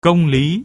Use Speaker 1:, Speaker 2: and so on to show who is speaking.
Speaker 1: công lý.